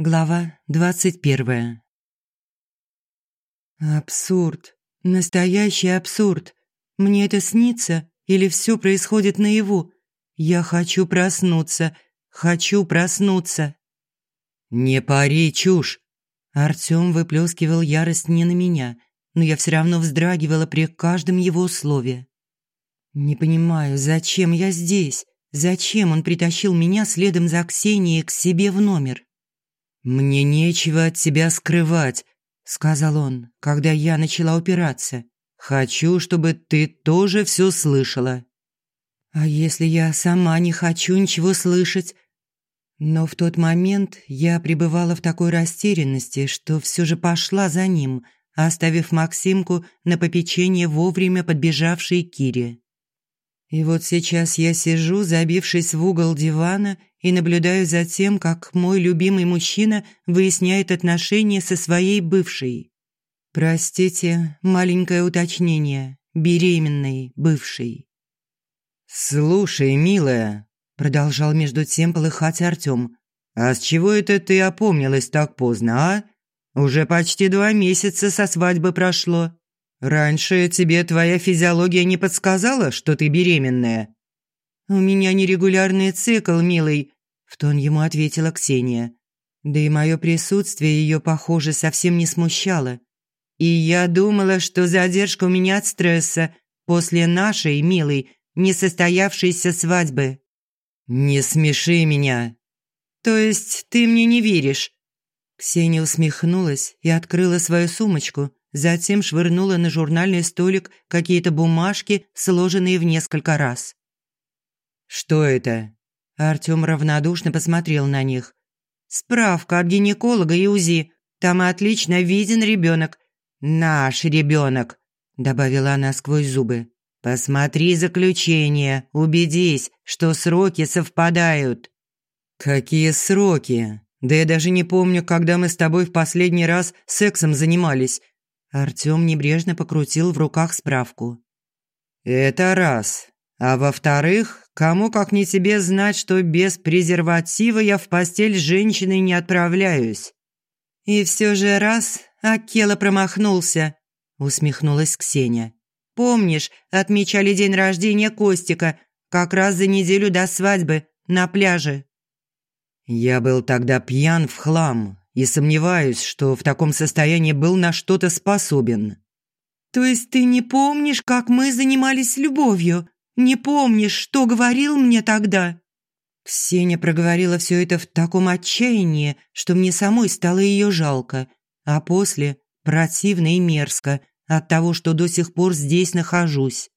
Глава двадцать первая. Абсурд. Настоящий абсурд. Мне это снится или все происходит наяву? Я хочу проснуться. Хочу проснуться. Не пари чушь. Артём выплескивал ярость не на меня, но я все равно вздрагивала при каждом его слове. Не понимаю, зачем я здесь? Зачем он притащил меня следом за Ксенией к себе в номер? «Мне нечего от тебя скрывать», – сказал он, когда я начала упираться. «Хочу, чтобы ты тоже все слышала». «А если я сама не хочу ничего слышать?» Но в тот момент я пребывала в такой растерянности, что все же пошла за ним, оставив Максимку на попечение вовремя подбежавшей Кире. И вот сейчас я сижу, забившись в угол дивана и наблюдаю за тем, как мой любимый мужчина выясняет отношения со своей бывшей. Простите, маленькое уточнение. Беременной бывшей. «Слушай, милая», – продолжал между тем полыхать Артём, «а с чего это ты опомнилась так поздно, а? Уже почти два месяца со свадьбы прошло. Раньше тебе твоя физиология не подсказала, что ты беременная?» «У меня нерегулярный цикл, милый», – в тон ему ответила Ксения. Да и мое присутствие ее, похоже, совсем не смущало. И я думала, что задержка у меня от стресса после нашей, милой, несостоявшейся свадьбы. «Не смеши меня». «То есть ты мне не веришь?» Ксения усмехнулась и открыла свою сумочку, затем швырнула на журнальный столик какие-то бумажки, сложенные в несколько раз. «Что это?» Артём равнодушно посмотрел на них. «Справка от гинеколога и УЗИ. Там отлично виден ребёнок. Наш ребёнок», – добавила она сквозь зубы. «Посмотри заключение, убедись, что сроки совпадают». «Какие сроки? Да я даже не помню, когда мы с тобой в последний раз сексом занимались». Артём небрежно покрутил в руках справку. «Это раз. А во-вторых, кому как не тебе знать, что без презерватива я в постель с женщиной не отправляюсь». «И все же раз Акела промахнулся», – усмехнулась Ксения. «Помнишь, отмечали день рождения Костика, как раз за неделю до свадьбы, на пляже». «Я был тогда пьян в хлам и сомневаюсь, что в таком состоянии был на что-то способен». «То есть ты не помнишь, как мы занимались любовью?» Не помнишь, что говорил мне тогда?» Ксения проговорила все это в таком отчаянии, что мне самой стало ее жалко, а после противно и мерзко от того, что до сих пор здесь нахожусь.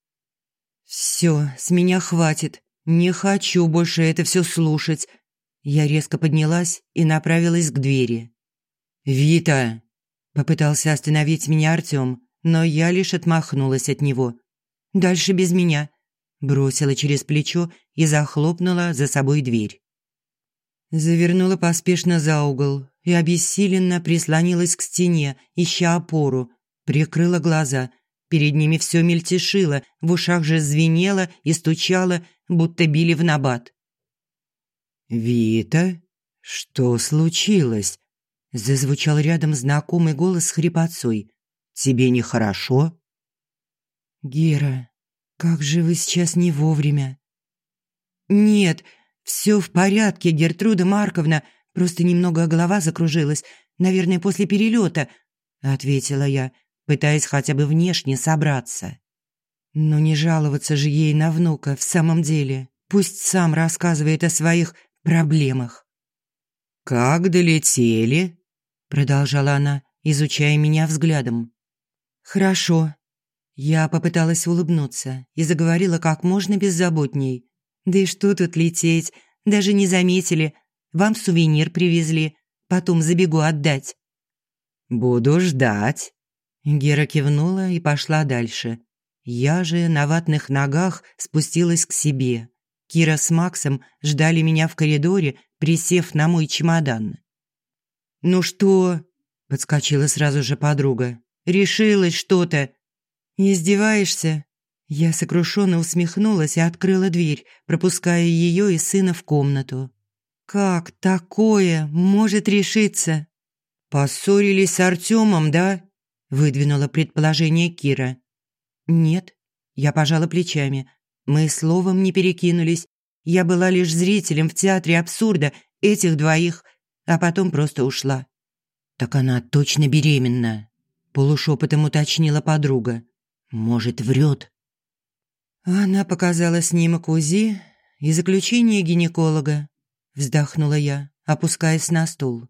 «Все, с меня хватит. Не хочу больше это все слушать». Я резко поднялась и направилась к двери. «Вита!» – попытался остановить меня Артем, но я лишь отмахнулась от него. «Дальше без меня бросила через плечо и захлопнула за собой дверь. Завернула поспешно за угол и обессиленно прислонилась к стене, ища опору, прикрыла глаза. Перед ними все мельтешило, в ушах же звенело и стучало, будто били в набат. «Вита, что случилось?» Зазвучал рядом знакомый голос с хрипотцой. «Тебе нехорошо?» «Гера, «Как же вы сейчас не вовремя!» «Нет, все в порядке, Гертруда Марковна, просто немного голова закружилась, наверное, после перелета», – ответила я, пытаясь хотя бы внешне собраться. Но не жаловаться же ей на внука в самом деле. Пусть сам рассказывает о своих проблемах. «Как долетели?» – продолжала она, изучая меня взглядом. «Хорошо», я попыталась улыбнуться и заговорила как можно беззаботней. «Да и что тут лететь? Даже не заметили. Вам сувенир привезли. Потом забегу отдать». «Буду ждать». Гера кивнула и пошла дальше. Я же на ватных ногах спустилась к себе. Кира с Максом ждали меня в коридоре, присев на мой чемодан. «Ну что?» – подскочила сразу же подруга. «Решилась что-то. «Издеваешься?» Я сокрушенно усмехнулась и открыла дверь, пропуская ее и сына в комнату. Как такое может решиться? Поссорились с Артемом, да? Выдвинула предположение Кира. Нет, я пожала плечами. Мы словом не перекинулись. Я была лишь зрителем в театре абсурда этих двоих, а потом просто ушла. Так она точно беременна, полушепотом уточнила подруга. Может, врет? Она показала снимок УЗИ и заключение гинеколога. Вздохнула я, опускаясь на стул.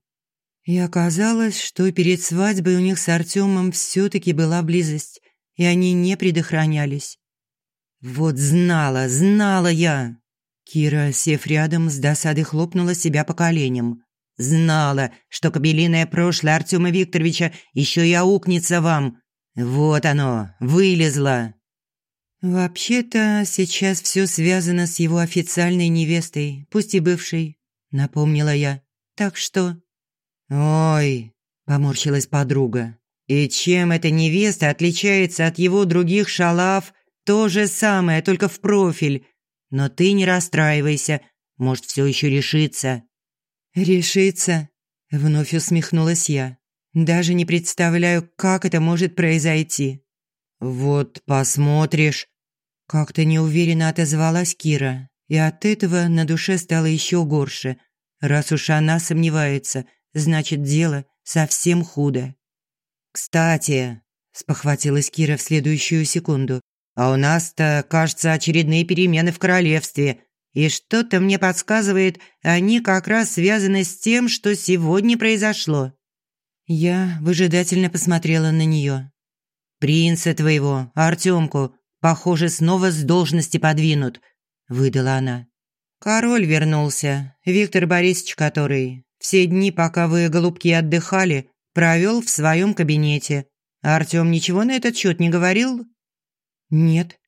И оказалось, что перед свадьбой у них с Артемом все-таки была близость, и они не предохранялись. «Вот знала, знала я!» Кира, сев рядом, с досадой хлопнула себя по коленям. «Знала, что кабелиное прошлое Артема Викторовича еще и аукнется вам. Вот оно, вылезло!» «Вообще-то сейчас все связано с его официальной невестой, пусть и бывшей», — напомнила я. «Так что...» «Ой», — поморщилась подруга. «И чем эта невеста отличается от его других шалав? То же самое, только в профиль. Но ты не расстраивайся, может, все еще решится». «Решится?» — вновь усмехнулась я. «Даже не представляю, как это может произойти». «Вот посмотришь», как-то неуверенно отозвалась Кира, и от этого на душе стало еще горше. Раз уж она сомневается, значит, дело совсем худо. «Кстати», – спохватилась Кира в следующую секунду, «а у нас-то, кажется, очередные перемены в королевстве, и что-то мне подсказывает, они как раз связаны с тем, что сегодня произошло». Я выжидательно посмотрела на нее. «Принца твоего, Артемку, Похоже, снова с должности подвинут», – выдала она. «Король вернулся, Виктор Борисович который. Все дни, пока вы, голубки, отдыхали, провел в своем кабинете. Артем ничего на этот счет не говорил?» «Нет».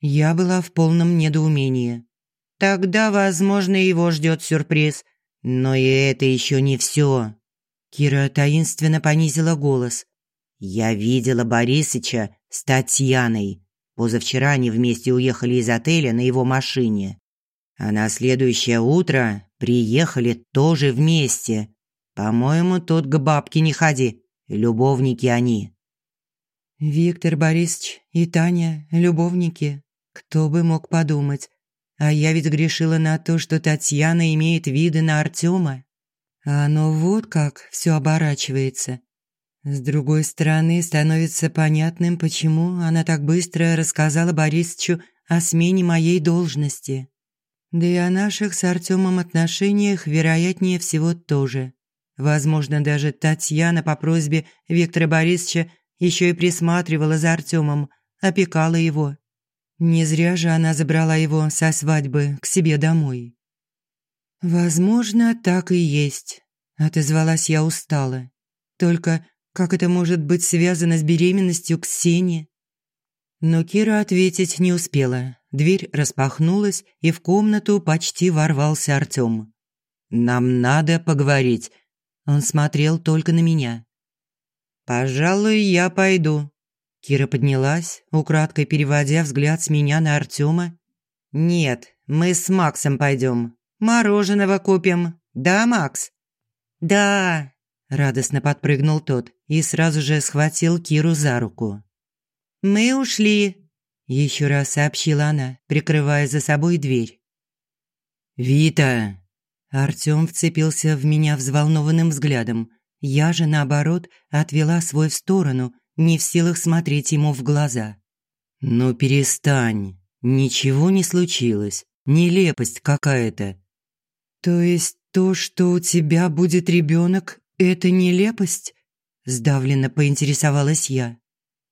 Я была в полном недоумении. «Тогда, возможно, его ждет сюрприз. Но и это еще не все». Кира таинственно понизила голос. «Я видела Борисыча с Татьяной. Позавчера они вместе уехали из отеля на его машине. А на следующее утро приехали тоже вместе. По-моему, тут к бабке не ходи. Любовники они. Виктор Борисович и Таня – любовники. Кто бы мог подумать. А я ведь грешила на то, что Татьяна имеет виды на Артема. А оно вот как все оборачивается. С другой стороны, становится понятным, почему она так быстро рассказала Борисовичу о смене моей должности. Да и о наших с Артемом отношениях, вероятнее всего, тоже. Возможно, даже Татьяна по просьбе Виктора Борисовича еще и присматривала за Артемом, опекала его. Не зря же она забрала его со свадьбы к себе домой. «Возможно, так и есть», – отозвалась я устало. «Только как это может быть связано с беременностью Ксении? Но Кира ответить не успела. Дверь распахнулась, и в комнату почти ворвался Артём. «Нам надо поговорить». Он смотрел только на меня. «Пожалуй, я пойду». Кира поднялась, украдкой переводя взгляд с меня на Артёма. «Нет, мы с Максом пойдем. Мороженого купим. Да, Макс?» «Да!» Радостно подпрыгнул тот и сразу же схватил Киру за руку. «Мы ушли», – еще раз сообщила она, прикрывая за собой дверь. «Вита!» Артём вцепился в меня взволнованным взглядом. Я же, наоборот, отвела свой в сторону, не в силах смотреть ему в глаза. «Ну перестань, ничего не случилось, нелепость какая-то». «То есть то, что у тебя будет ребенок, «Это нелепость?» – сдавленно поинтересовалась я.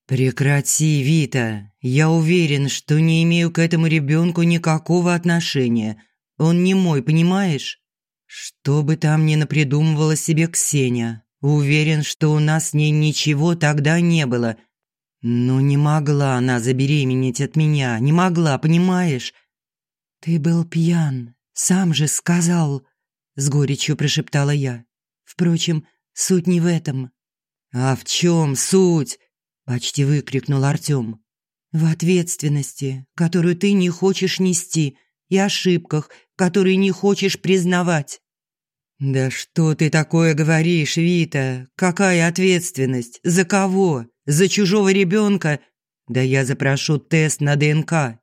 «Прекрати, Вита. Я уверен, что не имею к этому ребенку никакого отношения. Он не мой, понимаешь? Что бы там ни напридумывала себе Ксения, уверен, что у нас с ней ничего тогда не было. Но не могла она забеременеть от меня, не могла, понимаешь?» «Ты был пьян, сам же сказал», – с горечью прошептала я. Впрочем, суть не в этом. «А в чем суть?» – почти выкрикнул Артём. «В ответственности, которую ты не хочешь нести, и ошибках, которые не хочешь признавать». «Да что ты такое говоришь, Вита? Какая ответственность? За кого? За чужого ребенка? Да я запрошу тест на ДНК».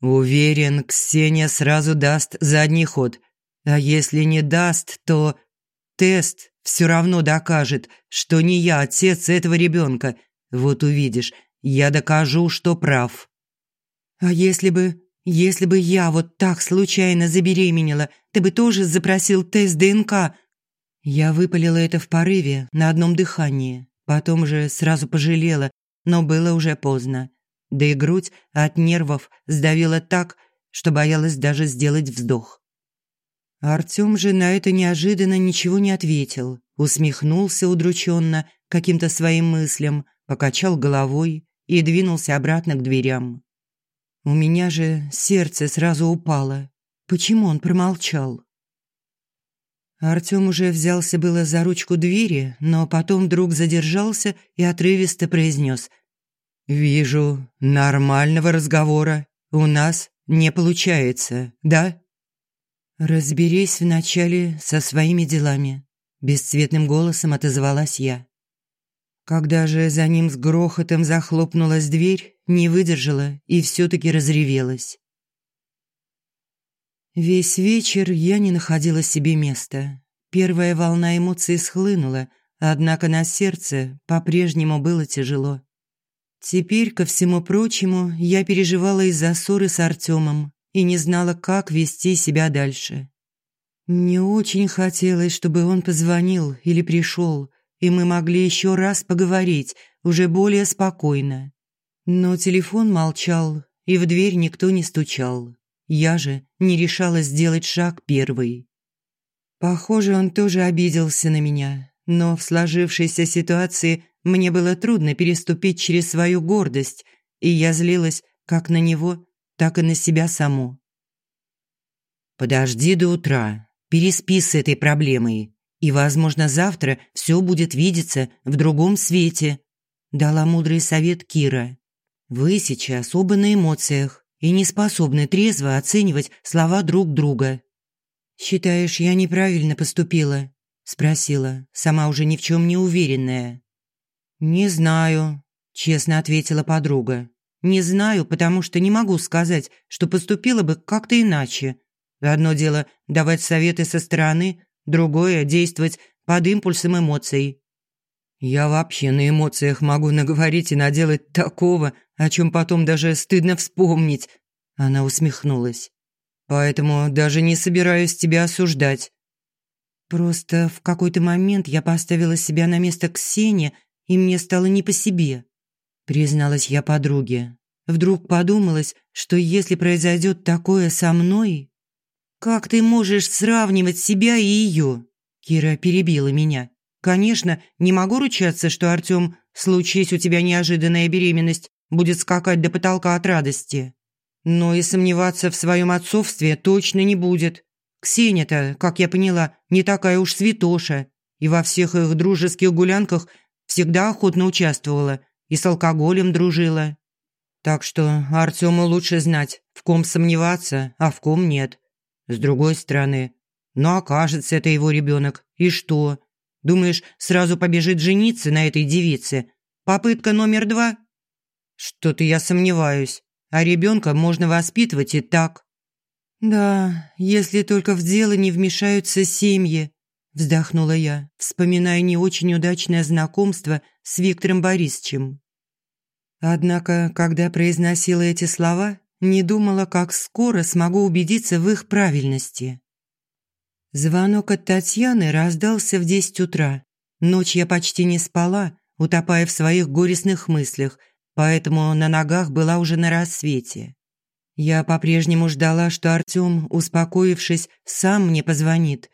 Уверен, Ксения сразу даст задний ход. А если не даст, то тест все равно докажет, что не я отец этого ребенка. Вот увидишь, я докажу, что прав. А если бы если бы я вот так случайно забеременела, ты бы тоже запросил тест ДНК. Я выпалила это в порыве на одном дыхании. Потом же сразу пожалела, но было уже поздно. Да и грудь от нервов сдавила так, что боялась даже сделать вздох. Артём же на это неожиданно ничего не ответил, усмехнулся удрученно каким-то своим мыслям, покачал головой и двинулся обратно к дверям. У меня же сердце сразу упало. Почему он промолчал? Артём уже взялся было за ручку двери, но потом вдруг задержался и отрывисто произнес: «Вижу, нормального разговора у нас не получается, да?» «Разберись вначале со своими делами», – бесцветным голосом отозвалась я. Когда же за ним с грохотом захлопнулась дверь, не выдержала и все-таки разревелась. Весь вечер я не находила себе места. Первая волна эмоций схлынула, однако на сердце по-прежнему было тяжело. Теперь, ко всему прочему, я переживала из-за ссоры с Артемом и не знала, как вести себя дальше. Мне очень хотелось, чтобы он позвонил или пришел, и мы могли еще раз поговорить, уже более спокойно. Но телефон молчал, и в дверь никто не стучал. Я же не решалась сделать шаг первый. Похоже, он тоже обиделся на меня, но в сложившейся ситуации мне было трудно переступить через свою гордость, и я злилась как на него, так и на себя саму. «Подожди до утра, переспи с этой проблемой», и, возможно, завтра все будет видеться в другом свете», – дала мудрый совет Кира. «Вы сейчас оба на эмоциях и не способны трезво оценивать слова друг друга». «Считаешь, я неправильно поступила?» – спросила, сама уже ни в чем не уверенная. «Не знаю», – честно ответила подруга. «Не знаю, потому что не могу сказать, что поступила бы как-то иначе. Одно дело давать советы со стороны, другое – действовать под импульсом эмоций. Я вообще на эмоциях могу наговорить и наделать такого, о чем потом даже стыдно вспомнить. Она усмехнулась. Поэтому даже не собираюсь тебя осуждать. Просто в какой-то момент я поставила себя на место Ксении, и мне стало не по себе. Призналась я подруге. Вдруг подумалось, что если произойдет такое со мной, «Как ты можешь сравнивать себя и ее?» Кира перебила меня. «Конечно, не могу ручаться, что Артем, случись у тебя неожиданная беременность, будет скакать до потолка от радости. Но и сомневаться в своем отцовстве точно не будет. Ксения-то, как я поняла, не такая уж святоша, и во всех их дружеских гулянках всегда охотно участвовала и с алкоголем дружила. Так что Артему лучше знать, в ком сомневаться, а в ком нет. С другой стороны, ну окажется это его ребенок, и что? Думаешь, сразу побежит жениться на этой девице? Попытка номер два? Что-то я сомневаюсь. А ребенка можно воспитывать и так. Да, если только в дело не вмешаются семьи, вздохнула я, вспоминая не очень удачное знакомство с Виктором Борисовичем. Однако, когда произносила эти слова, не думала, как скоро смогу убедиться в их правильности. Звонок от Татьяны раздался в десять утра. Ночь я почти не спала, утопая в своих горестных мыслях, поэтому на ногах была уже на рассвете. Я по-прежнему ждала, что Артём, успокоившись, сам мне позвонит.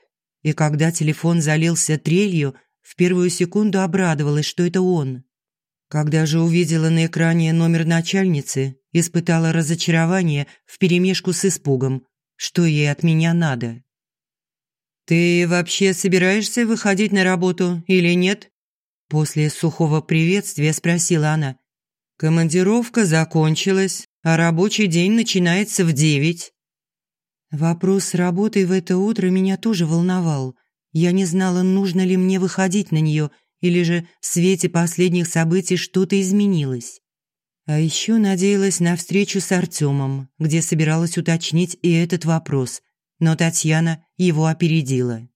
И когда телефон залился трелью, в первую секунду обрадовалась, что это он. Когда же увидела на экране номер начальницы, испытала разочарование вперемешку с испугом. Что ей от меня надо? «Ты вообще собираешься выходить на работу или нет?» После сухого приветствия спросила она. «Командировка закончилась, а рабочий день начинается в девять». Вопрос с работой в это утро меня тоже волновал. Я не знала, нужно ли мне выходить на нее, или же в свете последних событий что-то изменилось. А еще надеялась на встречу с Артемом, где собиралась уточнить и этот вопрос, но Татьяна его опередила.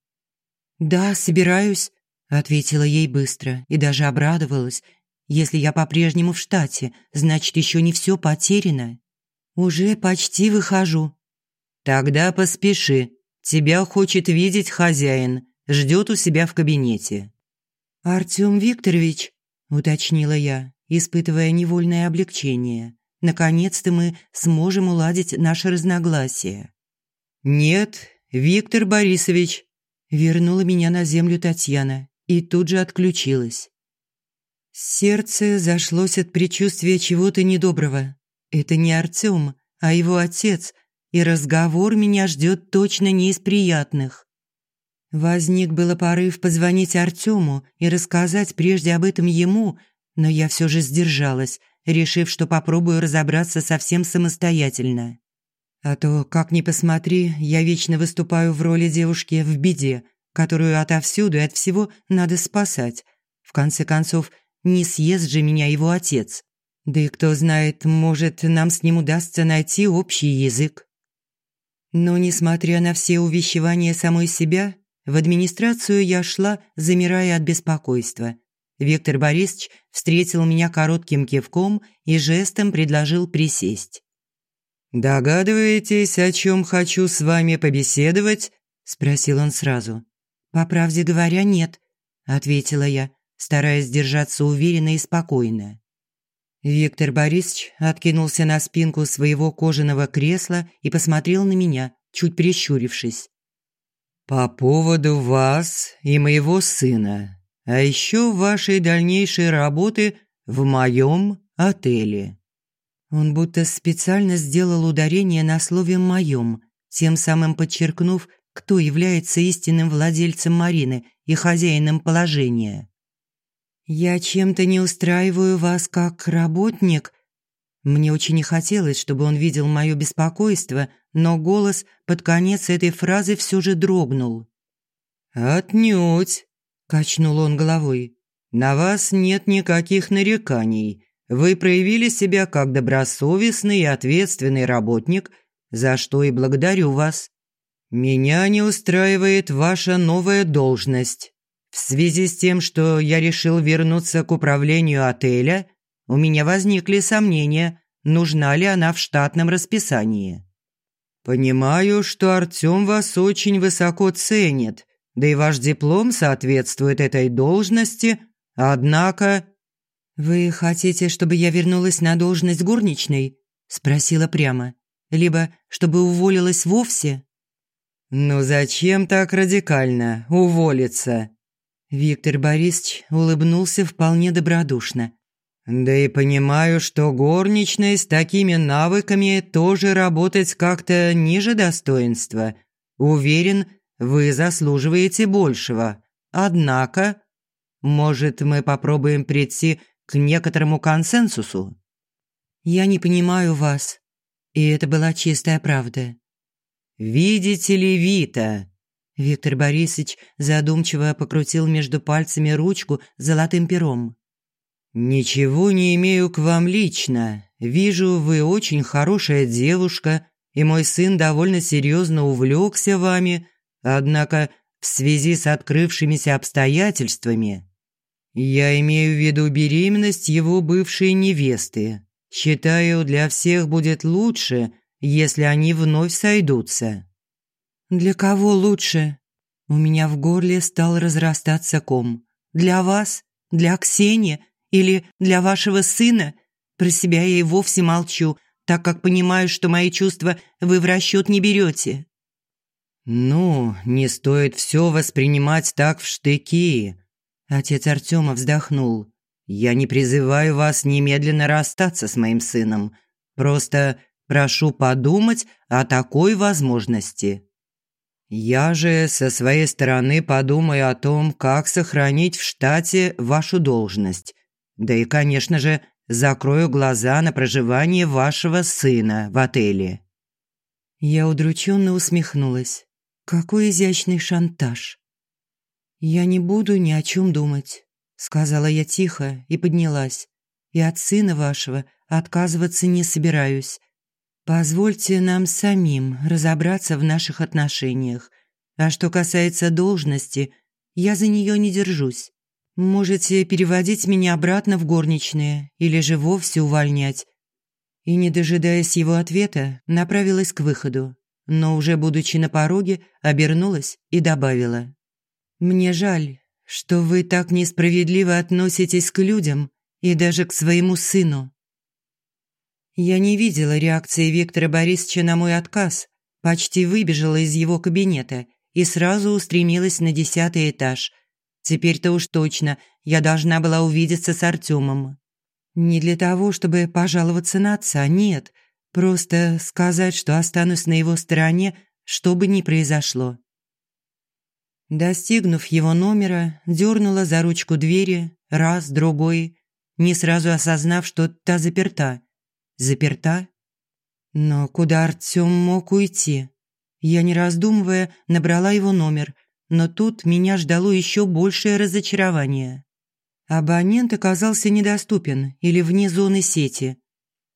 «Да, собираюсь», – ответила ей быстро и даже обрадовалась. «Если я по-прежнему в штате, значит, еще не все потеряно. Уже почти выхожу». «Тогда поспеши. Тебя хочет видеть хозяин, ждет у себя в кабинете». «Артем Викторович», – уточнила я, испытывая невольное облегчение. «Наконец-то мы сможем уладить наши разногласия». «Нет, Виктор Борисович», – вернула меня на землю Татьяна и тут же отключилась. Сердце зашлось от предчувствия чего-то недоброго. Это не Артем, а его отец, и разговор меня ждет точно не из приятных. Возник было порыв позвонить Артему и рассказать прежде об этом ему, но я все же сдержалась, решив, что попробую разобраться совсем самостоятельно. А то, как ни посмотри, я вечно выступаю в роли девушки в беде, которую отовсюду и от всего надо спасать. В конце концов, не съест же меня его отец. Да и кто знает, может, нам с ним удастся найти общий язык. Но, несмотря на все увещевания самой себя, в администрацию я шла, замирая от беспокойства. Виктор Борисович встретил меня коротким кивком и жестом предложил присесть. «Догадываетесь, о чем хочу с вами побеседовать?» – спросил он сразу. «По правде говоря, нет», – ответила я, стараясь держаться уверенно и спокойно. Виктор Борисович откинулся на спинку своего кожаного кресла и посмотрел на меня, чуть прищурившись. «По поводу вас и моего сына, а еще вашей дальнейшей работы в моем отеле». Он будто специально сделал ударение на слове «моем», тем самым подчеркнув, кто является истинным владельцем Марины и хозяином положения. «Я чем-то не устраиваю вас как работник?» Мне очень не хотелось, чтобы он видел мое беспокойство, но голос под конец этой фразы все же дрогнул. «Отнюдь», – качнул он головой. «На вас нет никаких нареканий. Вы проявили себя как добросовестный и ответственный работник, за что и благодарю вас. Меня не устраивает ваша новая должность. В связи с тем, что я решил вернуться к управлению отеля, у меня возникли сомнения, нужна ли она в штатном расписании. Понимаю, что Артём вас очень высоко ценит, да и ваш диплом соответствует этой должности, однако... «Вы хотите, чтобы я вернулась на должность горничной?» – спросила прямо. «Либо чтобы уволилась вовсе?» «Ну зачем так радикально уволиться?» Виктор Борисович улыбнулся вполне добродушно. «Да и понимаю, что горничной с такими навыками тоже работать как-то ниже достоинства. Уверен, вы заслуживаете большего. Однако, может, мы попробуем прийти к некоторому консенсусу?» «Я не понимаю вас». И это была чистая правда. «Видите ли, Вита, Виктор Борисович задумчиво покрутил между пальцами ручку золотым пером. «Ничего не имею к вам лично. Вижу, вы очень хорошая девушка, и мой сын довольно серьезно увлекся вами, однако в связи с открывшимися обстоятельствами я имею в виду беременность его бывшей невесты. Считаю, для всех будет лучше, если они вновь сойдутся». «Для кого лучше?» У меня в горле стал разрастаться ком. «Для вас? Для Ксении? Или для вашего сына?» Про себя я и вовсе молчу, так как понимаю, что мои чувства вы в расчет не берете. «Ну, не стоит все воспринимать так в штыки», – отец Артема вздохнул. «Я не призываю вас немедленно расстаться с моим сыном. Просто прошу подумать о такой возможности». Я же со своей стороны подумаю о том, как сохранить в штате вашу должность. Да и, конечно же, закрою глаза на проживание вашего сына в отеле». Я удрученно усмехнулась. Какой изящный шантаж. «Я не буду ни о чем думать», – сказала я тихо и поднялась. «И от сына вашего отказываться не собираюсь. Позвольте нам самим разобраться в наших отношениях. А что касается должности, я за нее не держусь. Можете переводить меня обратно в горничные или же вовсе увольнять. И, не дожидаясь его ответа, направилась к выходу, но уже будучи на пороге, обернулась и добавила. «Мне жаль, что вы так несправедливо относитесь к людям и даже к своему сыну». Я не видела реакции Виктора Борисовича на мой отказ, почти выбежала из его кабинета и сразу устремилась на десятый этаж. Теперь-то уж точно я должна была увидеться с Артемом. Не для того, чтобы пожаловаться на отца, нет. Просто сказать, что останусь на его стороне, что бы ни произошло. Достигнув его номера, дернула за ручку двери, раз, другой, не сразу осознав, что та заперта. Заперта? Но куда Артём мог уйти? Я, не раздумывая, набрала его номер, но тут меня ждало еще большее разочарование. Абонент оказался недоступен или вне зоны сети.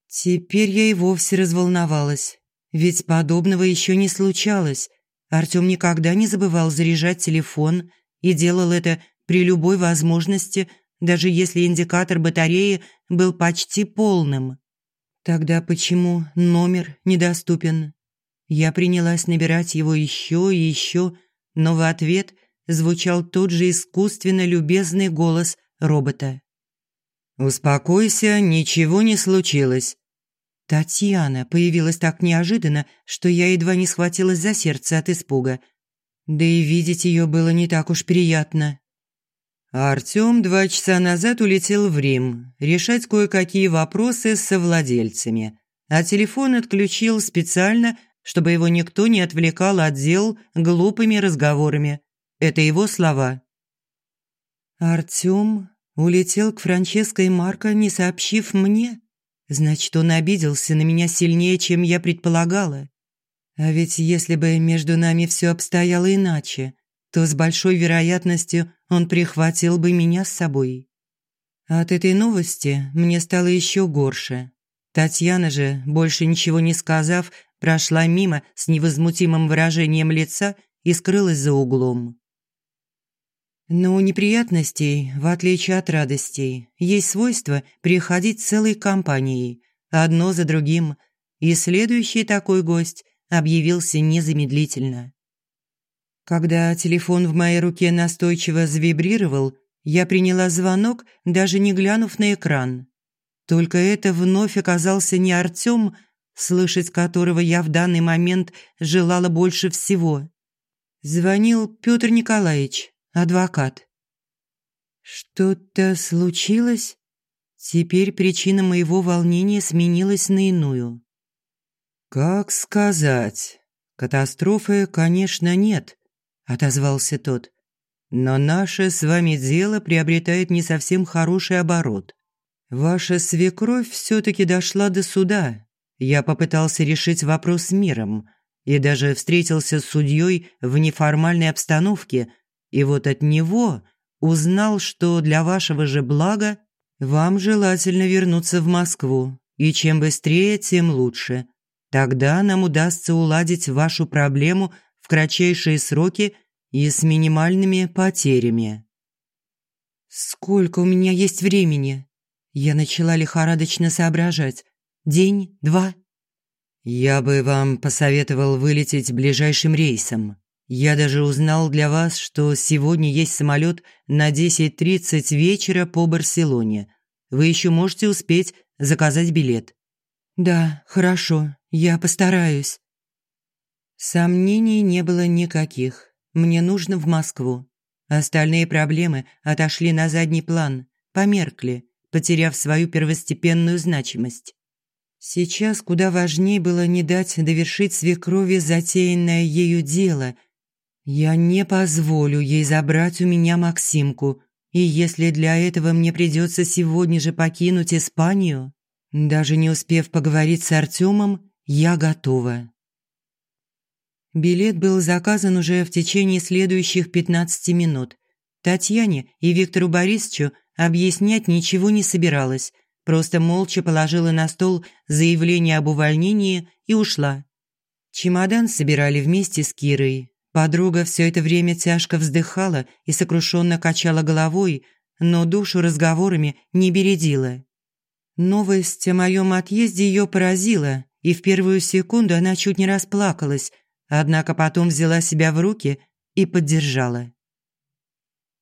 Теперь я и вовсе разволновалась, ведь подобного еще не случалось. Артём никогда не забывал заряжать телефон и делал это при любой возможности, даже если индикатор батареи был почти полным. Тогда почему номер недоступен? Я принялась набирать его еще и еще, но в ответ звучал тот же искусственно любезный голос робота. «Успокойся, ничего не случилось». Татьяна появилась так неожиданно, что я едва не схватилась за сердце от испуга. Да и видеть ее было не так уж приятно. Артём два часа назад улетел в Рим решать кое-какие вопросы с совладельцами, а телефон отключил специально, чтобы его никто не отвлекал от дел глупыми разговорами. Это его слова. Артём улетел к Франческо и Марко, не сообщив мне. Значит, он обиделся на меня сильнее, чем я предполагала. А ведь если бы между нами все обстояло иначе, то с большой вероятностью он прихватил бы меня с собой. От этой новости мне стало еще горше. Татьяна же, больше ничего не сказав, прошла мимо с невозмутимым выражением лица и скрылась за углом. Но у неприятностей, в отличие от радостей, есть свойство приходить целой компанией, одно за другим, и следующий такой гость объявился незамедлительно. Когда телефон в моей руке настойчиво завибрировал, я приняла звонок, даже не глянув на экран. Только это вновь оказался не Артём, слышать которого я в данный момент желала больше всего. Звонил Пётр Николаевич, адвокат. Что-то случилось? Теперь причина моего волнения сменилась на иную. Как сказать? Катастрофы, конечно, нет, отозвался тот. Но наше с вами дело приобретает не совсем хороший оборот. Ваша свекровь все таки дошла до суда. Я попытался решить вопрос миром и даже встретился с судьей в неформальной обстановке – и вот от него узнал, что для вашего же блага вам желательно вернуться в Москву, и чем быстрее, тем лучше. Тогда нам удастся уладить вашу проблему в кратчайшие сроки и с минимальными потерями. Сколько у меня есть времени? Я начала лихорадочно соображать. День, два. Я бы вам посоветовал вылететь ближайшим рейсом. Я даже узнал для вас, что сегодня есть самолет на 10.30 вечера по Барселоне. Вы еще можете успеть заказать билет». «Да, хорошо, я постараюсь». Сомнений не было никаких. Мне нужно в Москву. Остальные проблемы отошли на задний план, померкли, потеряв свою первостепенную значимость. Сейчас куда важнее было не дать довершить свекрови затеянное ею дело я не позволю ей забрать у меня Максимку, и если для этого мне придется сегодня же покинуть Испанию, даже не успев поговорить с Артемом, я готова. Билет был заказан уже в течение следующих 15 минут, Татьяне и Виктору Борисовичу объяснять ничего не собиралась, просто молча положила на стол заявление об увольнении и ушла. Чемодан собирали вместе с Кирой. Подруга все это время тяжко вздыхала и сокрушенно качала головой, но душу разговорами не бередила. Новость о моем отъезде ее поразила, и в первую секунду она чуть не расплакалась, однако потом взяла себя в руки и поддержала.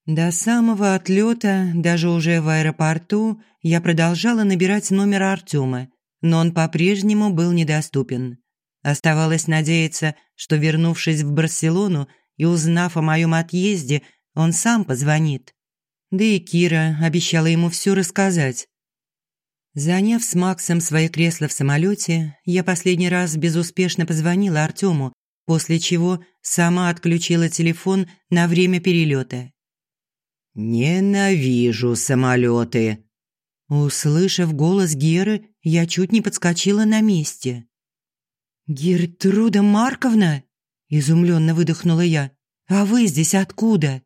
До самого отлета, даже уже в аэропорту, я продолжала набирать номер Артема, но он по-прежнему был недоступен. Оставалось надеяться, что, вернувшись в Барселону и узнав о моем отъезде, он сам позвонит. Да и Кира обещала ему все рассказать. Заняв с Максом свои кресла в самолете, я последний раз безуспешно позвонила Артему, после чего сама отключила телефон на время перелета. «Ненавижу самолеты!» Услышав голос Геры, я чуть не подскочила на месте. «Гертруда Марковна?» – изумленно выдохнула я. «А вы здесь откуда?»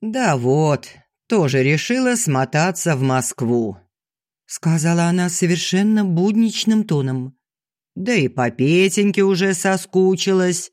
«Да вот, тоже решила смотаться в Москву», – сказала она совершенно будничным тоном. «Да и по Петеньке уже соскучилась».